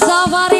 kelingan